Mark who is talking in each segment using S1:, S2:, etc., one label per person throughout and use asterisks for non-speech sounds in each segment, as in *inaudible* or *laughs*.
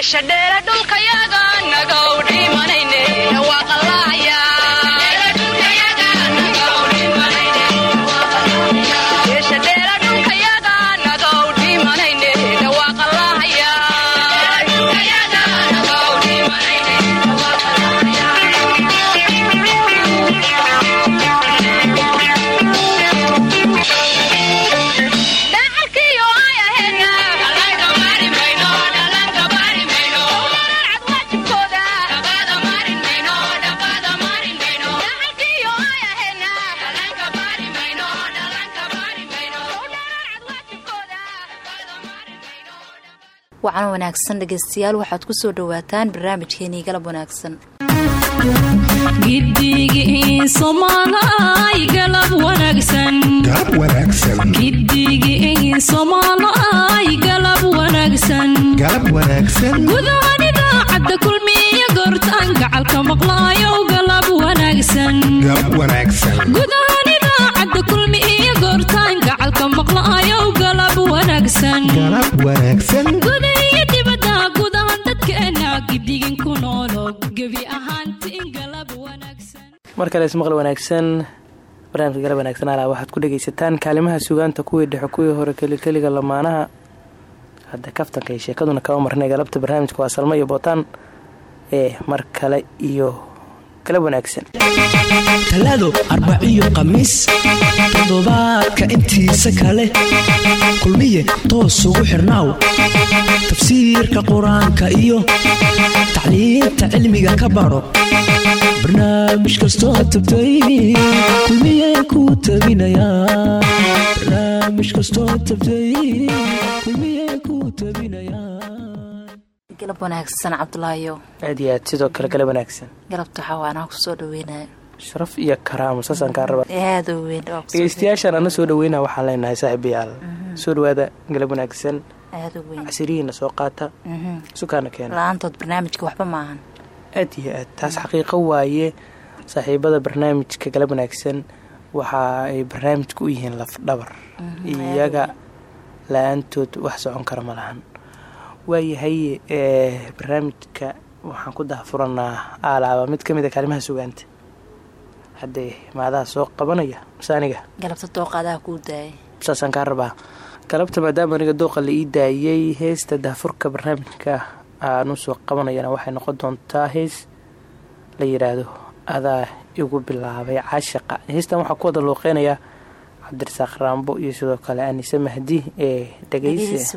S1: meesha dheera dhulkayaga wacan wanaagsan dhegeystayaal waxaad ku soo dhowaataan barnaamijkeenii galab wanaagsan.
S2: Goortaan gacalka maqlaayo galab wanaagsan
S3: mar kale wanaagsan barnaamijka galab wanaagsan alaa waxaad ku dhegaysataan kaalimaha sugaanta kuwii dhexe kuwii hore kelikeliga lamaanaha hadda kaftanka iyo sheekaduna kaba marnay galabta barnaamijka waa salmo iyo ee mar kale iyo galab wanaagsan.
S4: Talaado arbaciyo khamiis toddobaadka intiisa kale. Kulmiye toos ugu xirnaaw tafsiirka qur'aanka iyo tacliinta cilmiga ka baro barnaamij kastoo tabtay kulmiye kuu tabinayabarnaamij kastoo tabtay kulmiye kuu tabinayaa
S1: galab wanaagsan cabdulaayo
S3: aad iyo aad sidoo kale galab wanaagsan.
S1: Galabta waxaa ku soo dhaweynayo
S3: sharaf iyo karaamo saasaan kaa raba dhegeystayaashaan ana soo dhaweyna waxaan leenahay saaxiibayaal soo dhawaada galab wanaagsan. Casirihiina soo qaata. Sukaana keena.
S1: La'aantood barnaamijka waxba maahan
S3: aad iyo aad. Taas xaqiiqo waaye saaxiibada barnaamijka galab wanaagsan waxa ay barnaamijka u yihiin lafdhabar iyaga la'aantood wax socon kara ma lahan. Waayahay barnaamijka waxaan ku dahafuranaa aalaaba. Mid ka mid a kaalimaha sugaanta. Haddee maadaha soo qabanaya mase aniga?
S1: Galabta dooqaadaha kuu daayay.
S3: Saasaan kaa rabaa. Galabta maadaama aniga dooqa la ii daayay heesta dahafurka barnaamijka aan u soo qabanayana waxay noqon doontaa hees la yidhaahdo adaa igu bilaabay caashaqa heestan waxaa ku wada looqeynayaa cabdirasaaq raambo iyo sidoo kale anise mahdi ee dhegeysi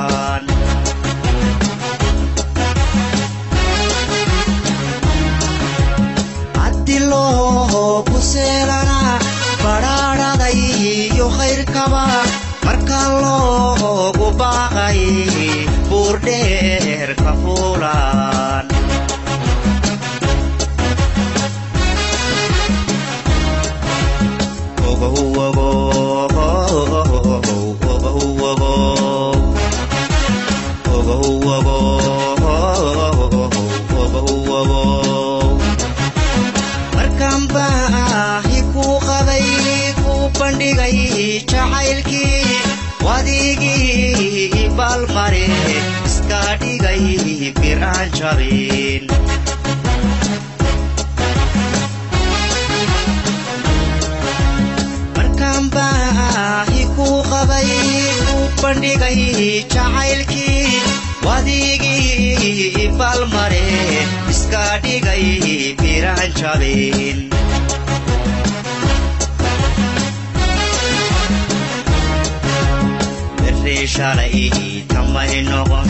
S5: jabin markaan baahi kuu qabay kuu bandhigay jacaylkii wadigii baalmare iska dhigay biraan jabin shalay tamay noqon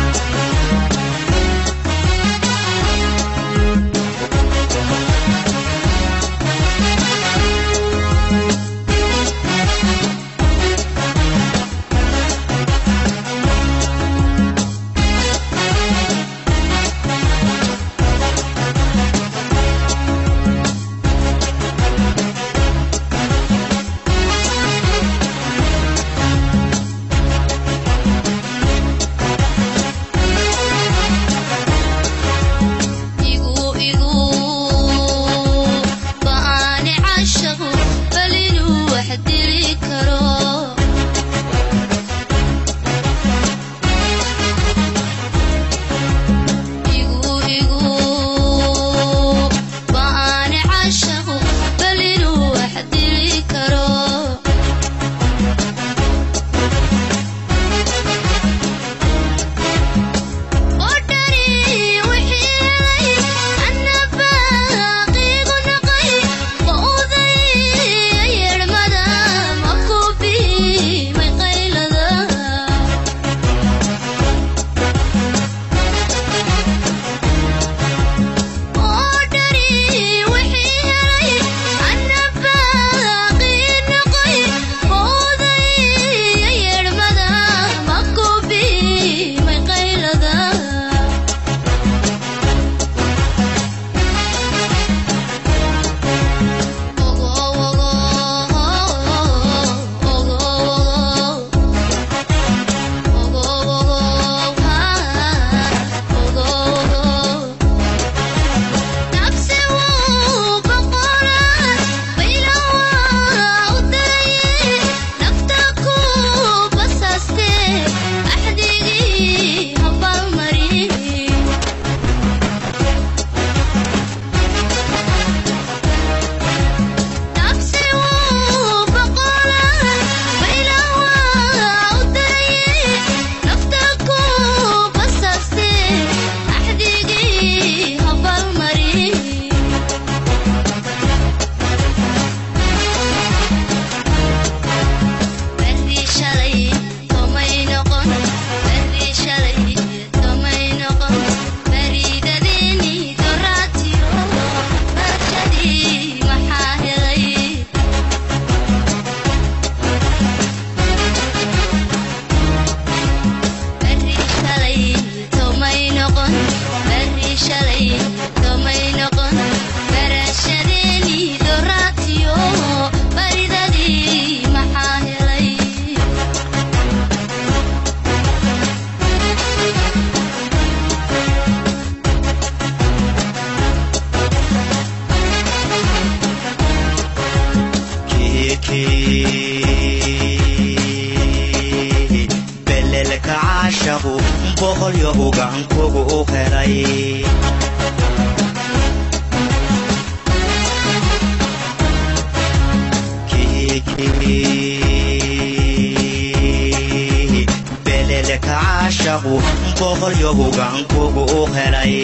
S5: kacaashaqu boqolyo ugan kugu helay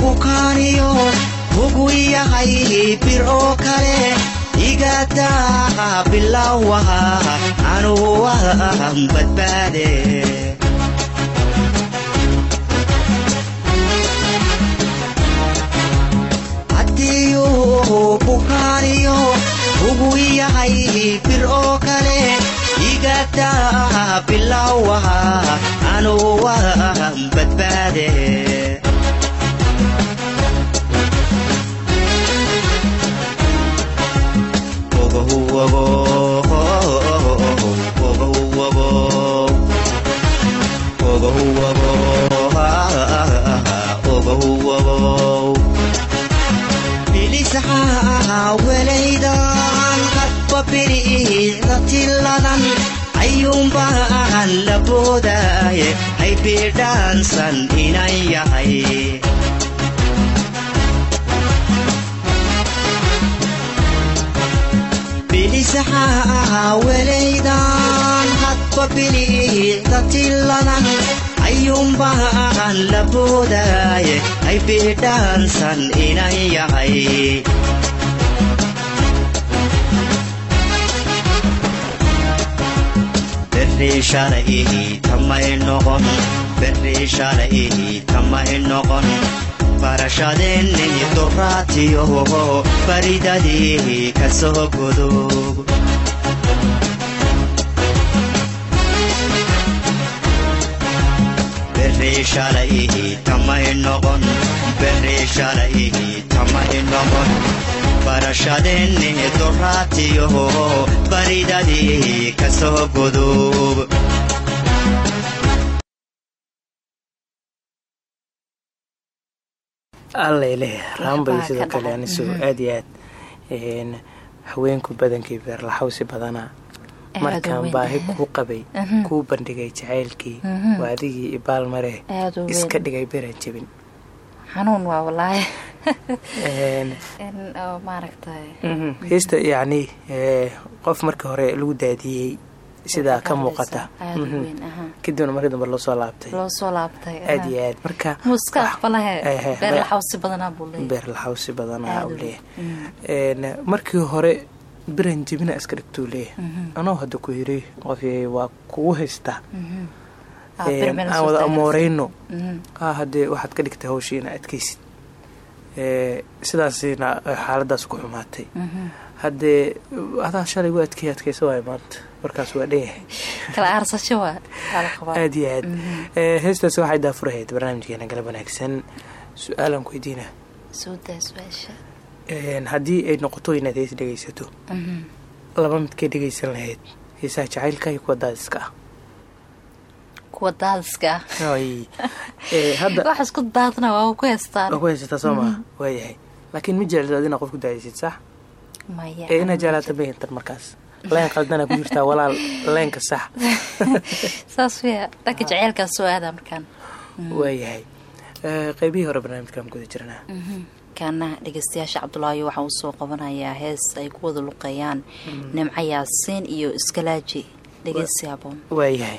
S5: bukaaniyo ugu yahay bir oo badbaade bukaaniyo ugu yahay bir oo kale igadaa bilawaha anuu waan badbaade bilisaxaa welaydan hadba biriicda tilladan ayuunbaan la boodaaye hay biidhaansan inan yahay bilisaxaa welaydan hadba biliicda tilladan ayuunbaan la boodaaye hay biidhaansan inan yahay barashadeennay doraatiyo baridadii ka soo berri shalay tamay noqon berri shalay tamay noqon barashadeennay doraatiyo baridadii ka soo gudub
S6: allele raambay sidoo
S7: ka
S6: kale anisu
S7: Mhm.
S6: aad iyo aad een, haweenku badankii beerlaxawsi
S7: u
S6: markaan baahi kuu qabay
S7: Mhm.
S6: kuu bandhigay jacaylkii
S7: Mhm.
S6: waa adigii
S7: aad u
S6: iska dhigay beran jebin.
S7: Xanuun waa walaahi
S6: mhm, heesta yacni ee, qof markii hore lagu daadiyey sidaa ka muuqata. kadibna markii dambe loo soo laabtay.
S7: Loo soo laabtay
S6: aad iyo aad. Marka Eh, eh,
S7: beer laxawsi badanaa
S6: u leeyahay. Markii hore beran jebina iska dhigtuu leeyahay
S7: Mhm.
S6: anoo hadda ku yiri qofyay waa kugu haysta.
S7: Mhm. Ah,
S6: aan wada amooreyno ah haddee waxaad ka dhigtay hawshii ina adkaysid. Sidaasina xaaladaas ku xumaatay.
S7: Mhm.
S6: haddee adaa shalay u adkay adkaysa waay maanta. Markaas waa *laughs*
S7: qabaa.
S6: Aad iyo aad. Ee, heestaas waxay daafurahayd barnaamijkeena galab wanaagsan. Su'aalan ku weydiina haddii ay noqoto inaad hees dhegaysato.
S7: Mhm.
S6: laba midkay dhegaysan lahayd heesaha jacaylka iyo kuwa daadiska ah
S7: kuwa daadiska ah
S6: Ay, *laughs* ee, hadda
S7: wax isku daadna waa ku heystaan
S6: waa ku haysataa soo maa waayahay laakiin ma jeclid ad inaad qof ku daadisid sax?
S7: Maya
S6: ee inaad jeclaata mahintan markaas. Leen qaldana ku jirtaa walaal leenka sax. *laughs*
S7: Saas waya dhanka jaceylkaa soo aadaa markaan.
S6: Waayahay qaybihii hore barnaamijkaan guda jirnaa
S7: kaana dhegeystayaasha cabdulaahi waxaa uu soo qabanayaa hees ay ku wada luqeeyaan. Nimco yaasiin iyo iskalaaji dhegeysi haboon
S6: waayahay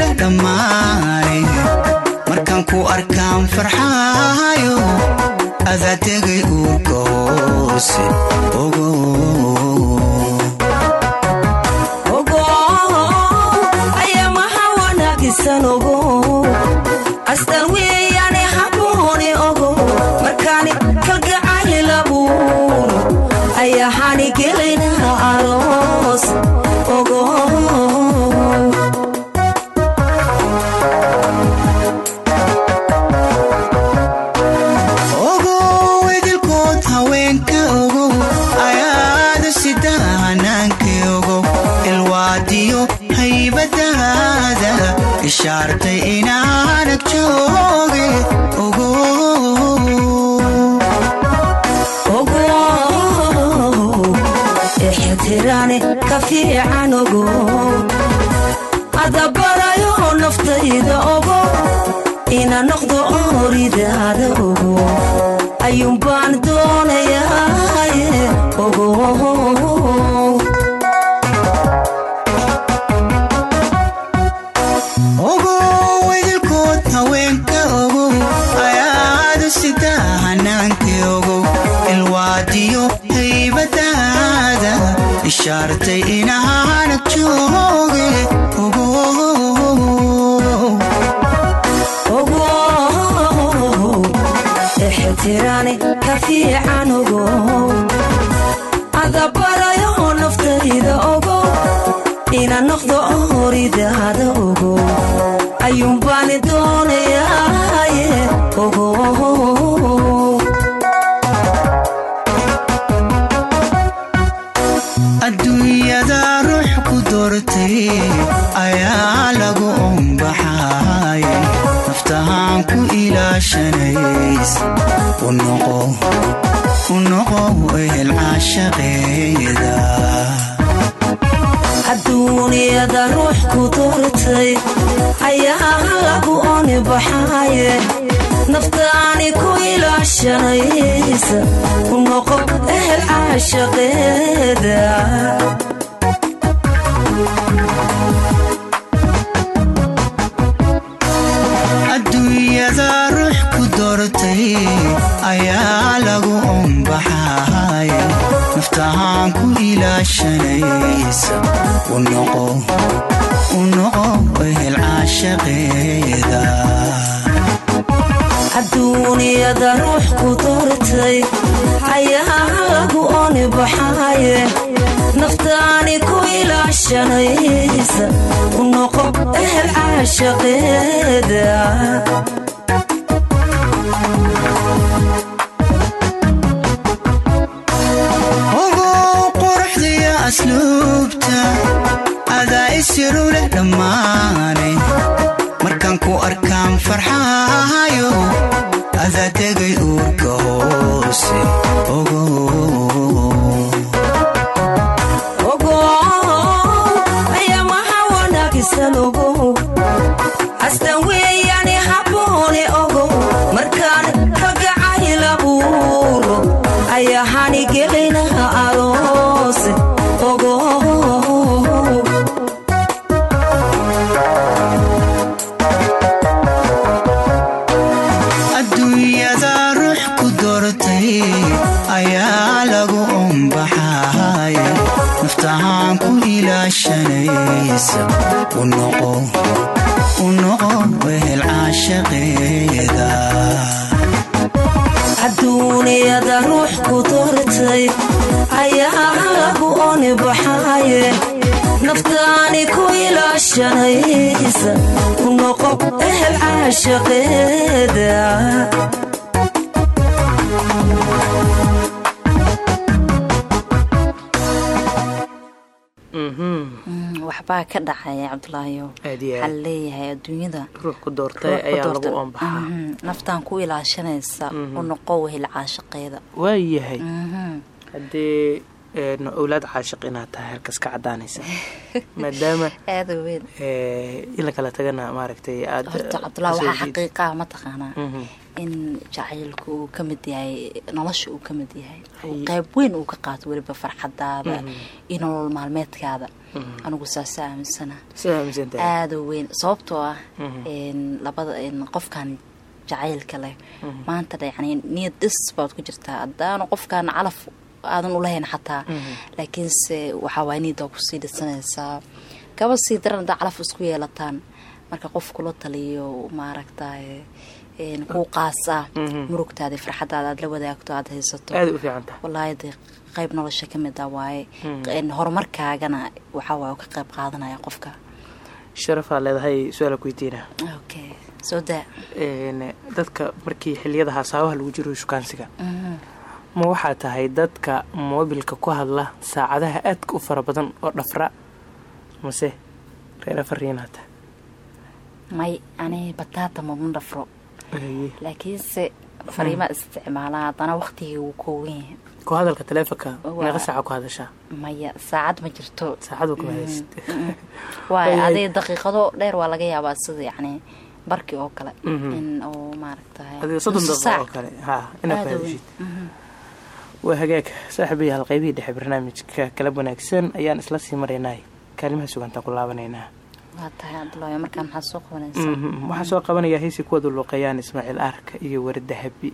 S8: leh dhammaanay. Markaan ku arkaan farxaayo adaa degay uurka hoose ogo.
S9: Ayaa maha wanaagisan ogo
S8: ishaartay inaanag jooge ogo
S9: ogo. Ixtiraane ka fiican ogo adabarayo naftayda ogo. Ina noqdo horidaada ogo. Ayuunbaan doonayaaye ogo adduuniyada ruux ku doortay ayaa lagu oni baxaye naftaani ku ilaashanaysa u noqo ehel caashaqeeda
S8: adduunyada doortay ayaa lagu ombaxay naftahaan ku ilaashanaysa u noqo ehel caashaqeeda
S9: adduuniyada ruux ku doortay ayaa lagu oni baxaye naftaani ku ilaashanaysa u ehel caashaqeeda
S8: asluubta adaa isiru leh dhammaanay. Markaan ku arkaan farxaayo
S9: ayaa lagu umbaxay. Naftahaan ku ilaashanaysa
S8: u noqo wehel caashaqeeda
S9: adduuniyada ruux ku doortay ayaa lagu onibaxaye naftaani ku ilaashanaysa u noqo ehel caashaqeeda
S7: waxbaa ka dhacaya cabdulaahiyo
S10: aad iyo
S7: waxaa leeyahay adduunyada.
S10: Ruux ku doortay ayaa lagu oonbaxaa
S7: Mhm, naftaan ku ilaashanaysa u noqo wehel caashaqeeda
S10: waayahay.
S7: Mhm.
S10: haddii een, owlaad caashiq inaad tahay halkas ka cadaanaysa *laughs* maadaama ee, in la kala tagana maaragtay aad
S7: horta waxaa xaqiiqaa mataqaanaa
S10: Mhm.
S7: In jacaylku uu ka mid yahay nolosha uu ka mid yahay.
S10: Ay.
S7: qayb weyn uu ka qaato weliba farxadaada iyo nolol maalmeedkaada. Anigu saasa aaminsana. Aada weyn sababtoo ah
S10: Mhm.
S7: een, labada qofkan jacaylka leh maanta yani niyad dhis baad ku jirtaa. Haddaanu qofkan calaf aadan ulahayn xataa. Laakiinse waxaa waay niyaddaa ku sii dhisanaysaa. Gaba sii daran haddaa calaf isku yeelataan. Marka qof kula taliyo maaragtaye een, kuu qaasa murugtaada iyo farxadaada aad la wadaagto aad haysato.
S10: Aada u fiican tahay.
S7: Wallaahi dee qayb nolosha ka mid ah waaye. Een, horumarkaagana uu ka qayb qaadanaya qofka.
S10: Sharafaa leedahay su'aala ku weydiina.
S7: Okay soo daa.
S10: Dadka markii xiliyada hasaabaha lagu jiro shukaansiga. Ma waxaa tahay dadka moobilka ku hadla saacadaha aadka u fara badan oo dhafra? Mase reer afariinaad tahay
S7: may ani bataata mama dhafro. Laakiinse fariima isticmaalaa haddana waqtigii wuu koogan yahay
S10: ku hadalka taleefonka meeqa saaca ku hadashaa
S7: maya saacad ma jirto.
S10: Kuma hayst
S7: waay
S10: Ay, ay.
S7: aday daqiiqado dheer waa laga yaabaa sida yacni barkii oo kale.
S10: Mhm.
S7: in oo
S10: hadashid waa hagaag saaxiibayaal qaybihii dhexe barnaamijka kala wanaagsan ayaan isla sii maraynay. Kaalimaha sugantaan ku laabanaynaa Mhm. waxaa soo qabanaya heysii kuwada luuqeeyaan ismaaciil aarka iyo warida habi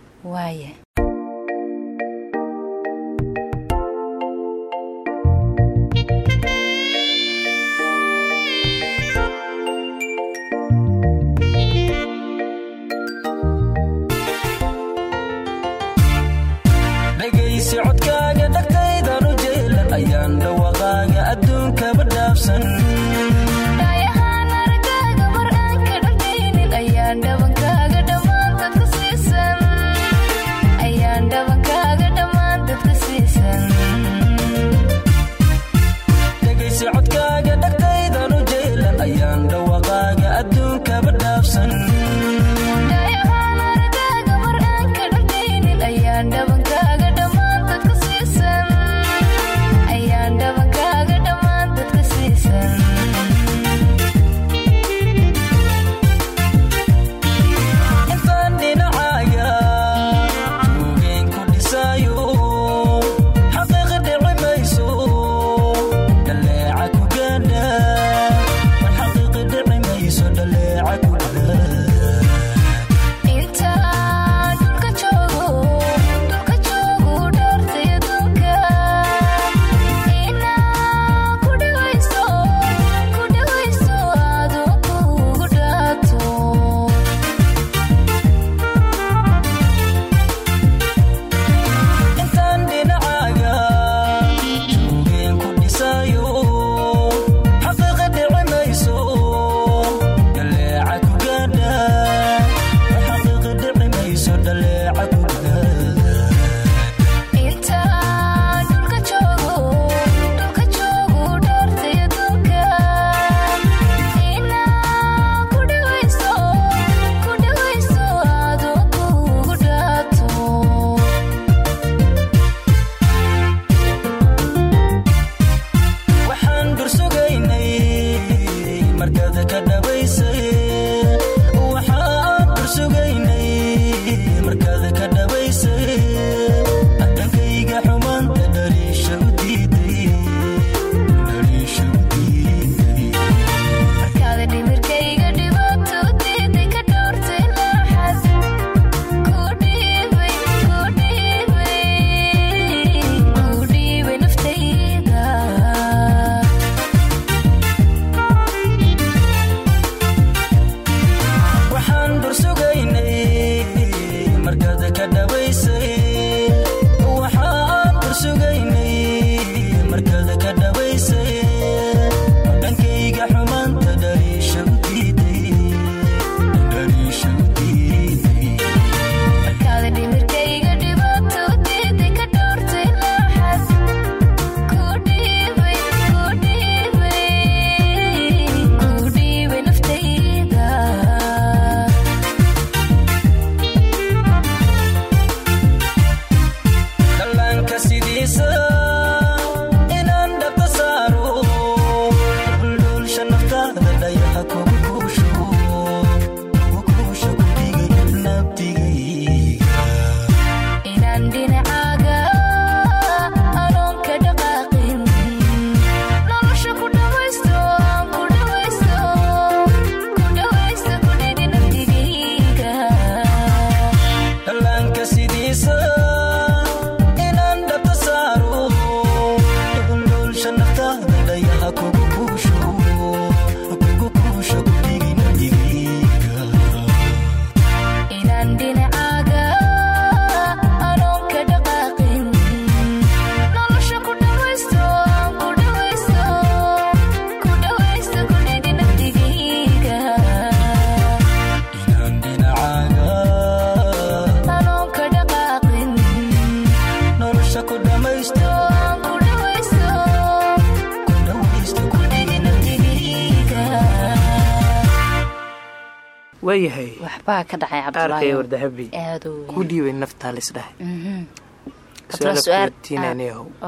S7: waxbaa ka dhacay
S6: arkaya
S7: cabdulaahi
S6: wardahabi.
S7: Aad u
S6: ku dhiibay naftaa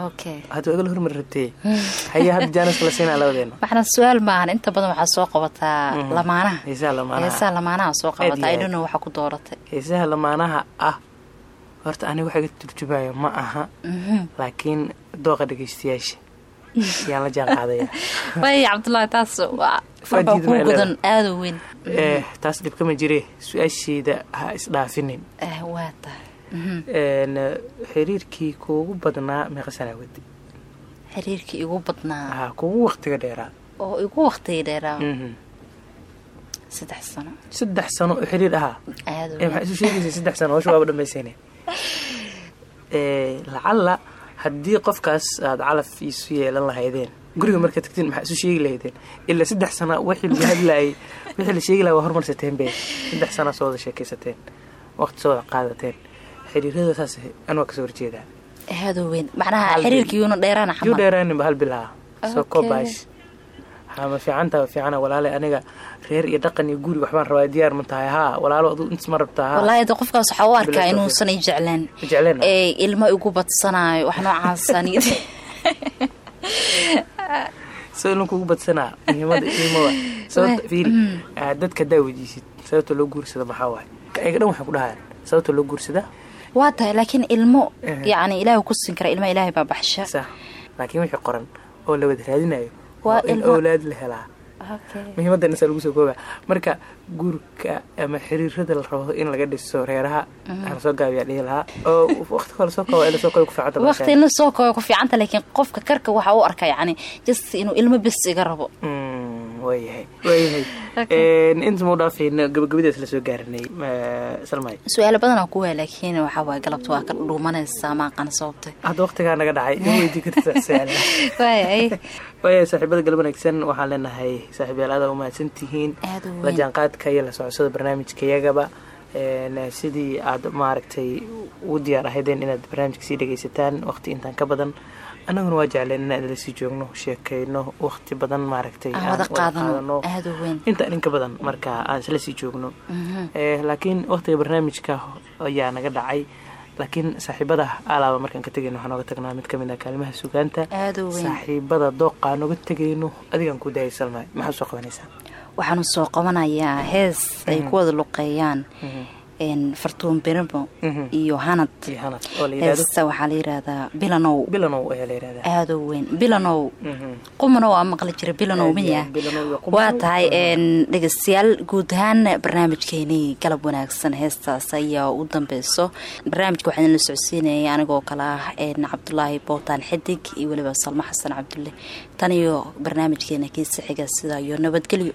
S7: okay.
S6: Hadda igala hormar rabtee? *laughs* Haya jaanis la siinaa labadeena
S7: waxna su'aal maahan inta badan waxaa soo qabataa lamaanaha.
S6: Heesaha lamaanaha.
S7: Lamaanaha soo qabataa idhano waxaa ku dooratay.
S6: Heesaha lamaanaha ah horta aniga waxa iga turjubayo ma aha. Laakiin dooqa dhegeystayaasha
S7: waaya cabdulaahi *laughs* taas waa kuu
S6: ma
S7: gudan aada u weyn.
S6: Eh, taas dhib kama jire su'aasheeda ha isdhaafinin.
S7: Eh, waa tahay
S6: Een, xiriirkii kuugu badnaa meeqa sanaa wadi
S7: xiriirkii igu badnaa?
S6: Kuugu waqtiga dheeraa.
S7: Oo igu waqtigii dheeraa?
S6: Mhm.
S7: saddex sano.
S6: Saddex sano oo xiriir ahaa Eh, maxaa isu sheegaysa saddex sano? Hawsha waaba dhammaysayne *laughs* Eh, lacalla haddii qofkaas aad calaf isu yeelan lahaydeen guriga marka tagtiin maxaa isu sheegi lahaydeen ilaa saddex sana wixii laga hadlaayay wixii la sheegi lahaa waa hormarsateen be saddex sana soo wada sheekaysateen waqti soo wada qaadateen. Xiriirada saas an waa ka soo horjeedaa
S7: aada u weyn. Macnaha xiriirkii yuuna dheeraana
S6: yuu dheeraaninba hal bilaha soo
S7: Okay.
S6: Hama fiicanta fiicana walaale aniga reer iyo dhaqan iyo guri waxbaan rabaa diyaar ma tahay haa walaalo adu intas ma rabtaa haa.
S7: Wallaahi de qofkaas waxaa u arkaa inuusan i jecleen.
S6: Ma jecleen
S7: ee ilmo igu badsanaayo wax noocaasani *laughs*
S6: soo ilin kugu badsanaa muhiimada ilmowa sababta fiiri ah, dadka hadaa weydiisid sababta loo guursada maxaa waaye? Ayaga dhan waxay ku dhahayaan sababta loo guursada?
S7: Waa tahay laakiin ilmo
S6: Eh.
S7: yacni ilaahay ku siin kara ilmo ilaahay baa baxsha.
S6: Laakiin wixii qoran oo la wada raadinayo Awlaad la helaa. Muhiimadan isaa lagu soo kooba. Marka guurka ama xiriirada la rabo in laga dhiso reeraha aan soo gaabiyaa dhihi lahaa. Oo waqti kale soo kooba ku fiicanta
S7: laakiin qofka karka waxaa u arka yacni just inuu ilmo bes iga rabo
S6: Mm, waayahay waayahay Een, *laughs* inta mau dhaafayna gabagabadaas la soo gaaranay ma- salmay?
S7: Su'aalo badanaa kuwa laakiin waxaa waaye galabta waa ka dhuumanaysaa maaqana sababta.
S6: Hadda waqtigaa naga dhacay in weydii karta su'aal *laughs*
S7: waayay *laughs*
S6: waayahay saaxiibada galab wanaagsan waxaan leenahay saaxiibyaal aad u mahadsan tihiin.
S7: U
S6: la jaanqaadka iyo la socoshada barnaamijka yagaba. Een, sidii aad maaragtay ugu diyaar ahaydeen inaad barnaamijka sii dhegaysataan waqti intaan ka badan annaguna waa jecleen inaan la sii joogno sheekayno waqti badan maaragtay
S7: aan u weyn
S6: inta inka badan marka aan isla sii joogno Eh, laakiin waqtiga barnaamijka ayaa naga dhacay. Laakiin saaxiibada alaaba markaan ka tegayno waxaa nooga tagnaa mid ka mid ah kaalimaha sugaanta. Saaxiibada dooqaa nooga tegayno adigaan ku daayay salmaay maxaad soo qabanaysaa?
S7: Waxaanu soo qabanayaa hees ay ku wada luqeeyaan. Een, fartuun birimo
S6: Mhm.
S7: iyo hanad heesta waxaa la yidhaahdaa bilanow
S6: bilanow ayaa la yidhahdaa
S7: aad u weyn. Bilanow
S6: Mhm.
S7: qumanow aa maqli jira bilanow miya waa tahay dhegeystayaal guud ahaan barnaamijkeenii galab wanaagsan heestaas ayaa u dambeyso. Barnaamijka waxaan la socodsiinayay anigoo kale ah cabdulaahi bootaan xidig iyo weliba salmo xasan cabdulle. Tan iyo barnaamijkeena kiisa xiga sida iyo nabadgelyo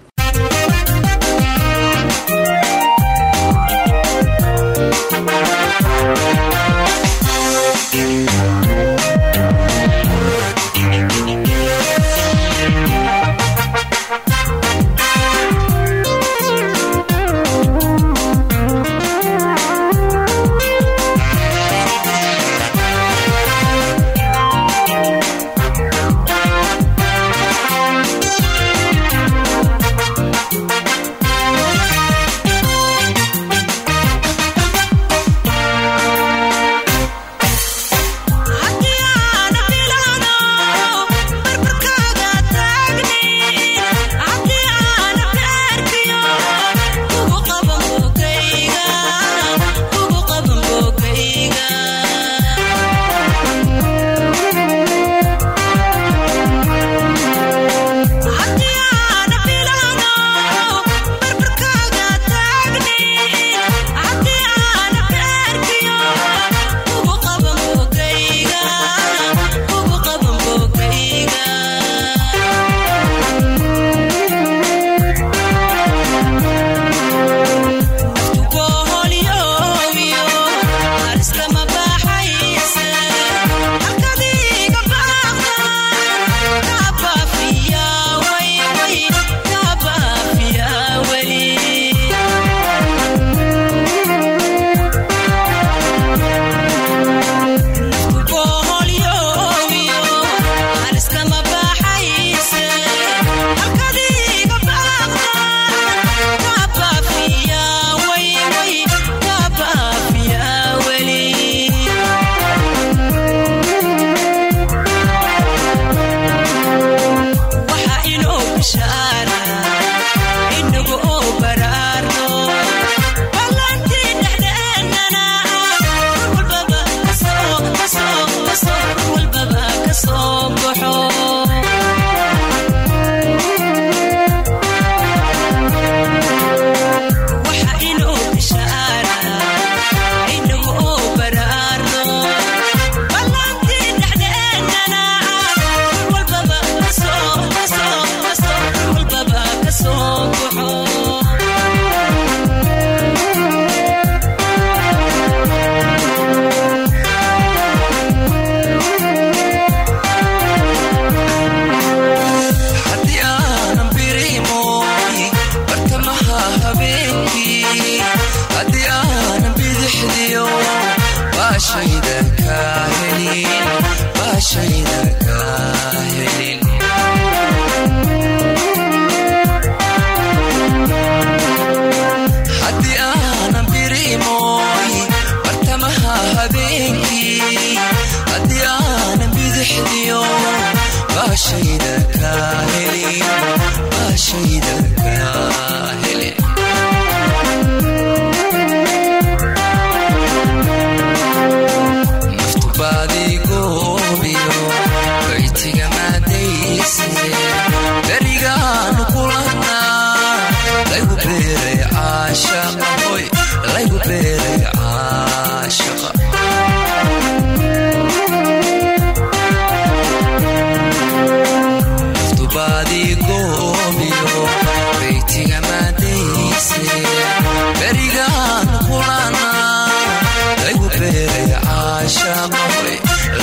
S11: Caashaqa hoy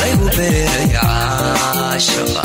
S11: laygu beeray caashaqa